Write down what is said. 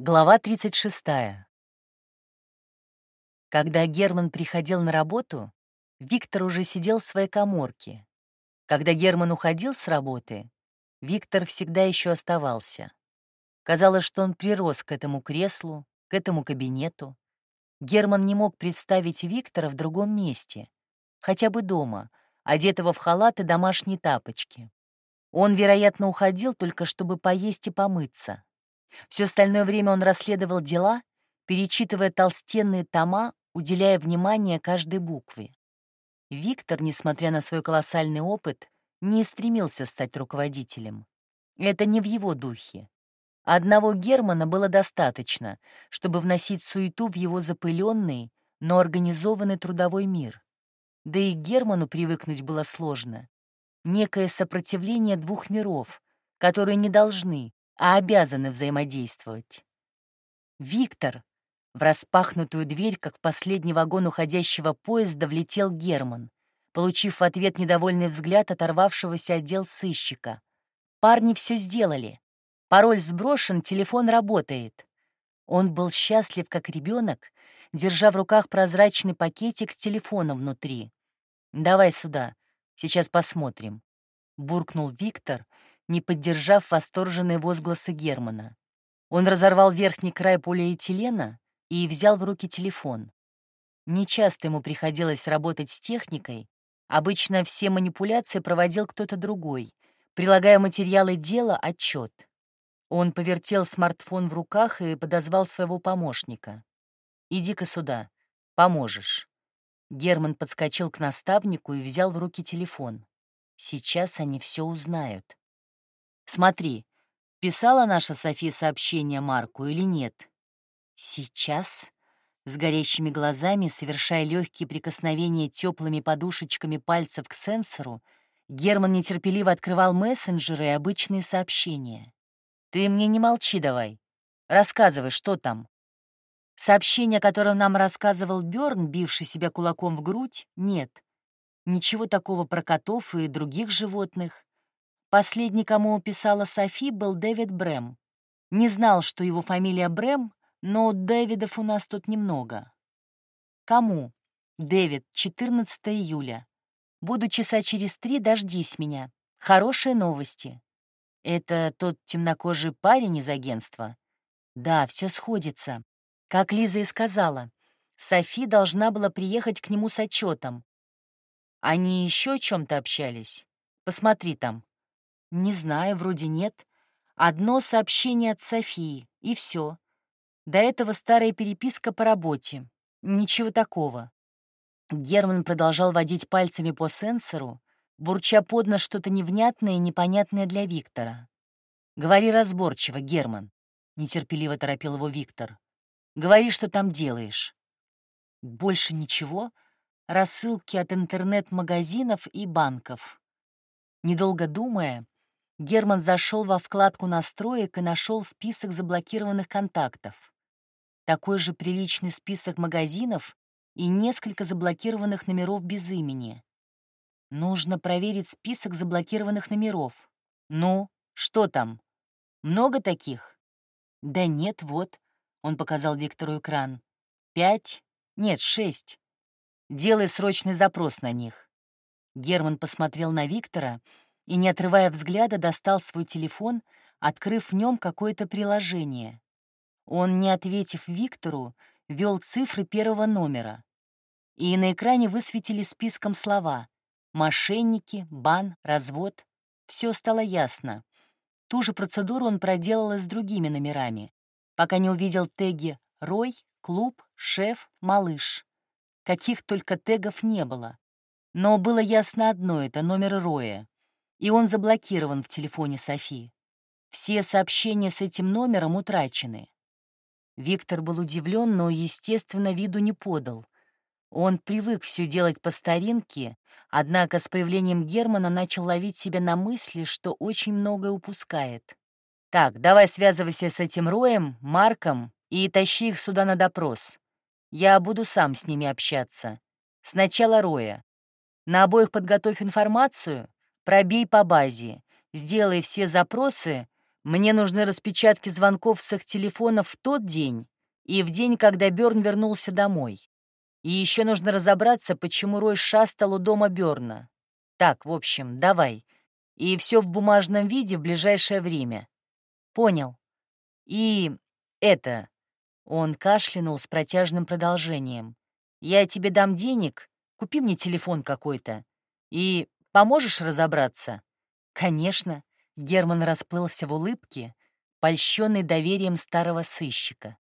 Глава 36. Когда Герман приходил на работу, Виктор уже сидел в своей коморке. Когда Герман уходил с работы, Виктор всегда еще оставался. Казалось, что он прирос к этому креслу, к этому кабинету. Герман не мог представить Виктора в другом месте, хотя бы дома, одетого в халат и домашние тапочки. Он, вероятно, уходил только чтобы поесть и помыться. Все остальное время он расследовал дела, перечитывая толстенные тома, уделяя внимание каждой букве. Виктор, несмотря на свой колоссальный опыт, не стремился стать руководителем. Это не в его духе. Одного Германа было достаточно, чтобы вносить суету в его запыленный, но организованный трудовой мир. Да и Герману привыкнуть было сложно. Некое сопротивление двух миров, которые не должны, а обязаны взаимодействовать. Виктор, в распахнутую дверь, как в последний вагон уходящего поезда, влетел Герман, получив в ответ недовольный взгляд оторвавшегося отдел сыщика. Парни все сделали. Пароль сброшен, телефон работает. Он был счастлив, как ребенок, держа в руках прозрачный пакетик с телефоном внутри. «Давай сюда, сейчас посмотрим», — буркнул Виктор, не поддержав восторженные возгласы Германа. Он разорвал верхний край полиэтилена и взял в руки телефон. Нечасто ему приходилось работать с техникой, обычно все манипуляции проводил кто-то другой, прилагая материалы дела отчет. Он повертел смартфон в руках и подозвал своего помощника. «Иди-ка сюда, поможешь». Герман подскочил к наставнику и взял в руки телефон. Сейчас они все узнают. Смотри, писала наша София сообщение Марку или нет? Сейчас, с горящими глазами, совершая легкие прикосновения теплыми подушечками пальцев к сенсору, Герман нетерпеливо открывал мессенджеры и обычные сообщения. «Ты мне не молчи давай. Рассказывай, что там?» Сообщение, которое нам рассказывал Бёрн, бивший себя кулаком в грудь, нет. Ничего такого про котов и других животных. Последний, кому писала Софи, был Дэвид Брэм. Не знал, что его фамилия Брэм, но Дэвидов у нас тут немного. Кому? Дэвид, 14 июля. Буду часа через три, дождись меня. Хорошие новости. Это тот темнокожий парень из агентства? Да, все сходится. Как Лиза и сказала, Софи должна была приехать к нему с отчетом. Они еще о чем-то общались? Посмотри там. Не знаю, вроде нет. Одно сообщение от Софии, и все. До этого старая переписка по работе. Ничего такого. Герман продолжал водить пальцами по сенсору, бурча под нос что-то невнятное и непонятное для Виктора. «Говори разборчиво, Герман», — нетерпеливо торопил его Виктор. «Говори, что там делаешь». «Больше ничего?» Рассылки от интернет-магазинов и банков. Недолго думая, Герман зашел во вкладку настроек и нашел список заблокированных контактов. Такой же приличный список магазинов и несколько заблокированных номеров без имени. Нужно проверить список заблокированных номеров. Ну, что там? Много таких? Да нет, вот. Он показал Виктору экран. Пять? Нет, шесть. Делай срочный запрос на них. Герман посмотрел на Виктора и, не отрывая взгляда, достал свой телефон, открыв в нем какое-то приложение. Он, не ответив Виктору, ввел цифры первого номера. И на экране высветили списком слова «мошенники», «бан», «развод». Все стало ясно. Ту же процедуру он проделал и с другими номерами, пока не увидел теги «Рой», «Клуб», «Шеф», «Малыш». Каких только тегов не было. Но было ясно одно — это номер Роя и он заблокирован в телефоне Софи. Все сообщения с этим номером утрачены. Виктор был удивлен, но, естественно, виду не подал. Он привык все делать по старинке, однако с появлением Германа начал ловить себя на мысли, что очень многое упускает. «Так, давай связывайся с этим Роем, Марком и тащи их сюда на допрос. Я буду сам с ними общаться. Сначала Роя. На обоих подготовь информацию, Пробей по базе, сделай все запросы, Мне нужны распечатки звонков с их телефонов в тот день и в день, когда Бёрн вернулся домой. И еще нужно разобраться, почему Рой шастал у дома Бёрна. Так, в общем, давай. И все в бумажном виде в ближайшее время. Понял. И это... Он кашлянул с протяжным продолжением. «Я тебе дам денег, купи мне телефон какой-то. И поможешь разобраться?» «Конечно», — Герман расплылся в улыбке, польщенный доверием старого сыщика.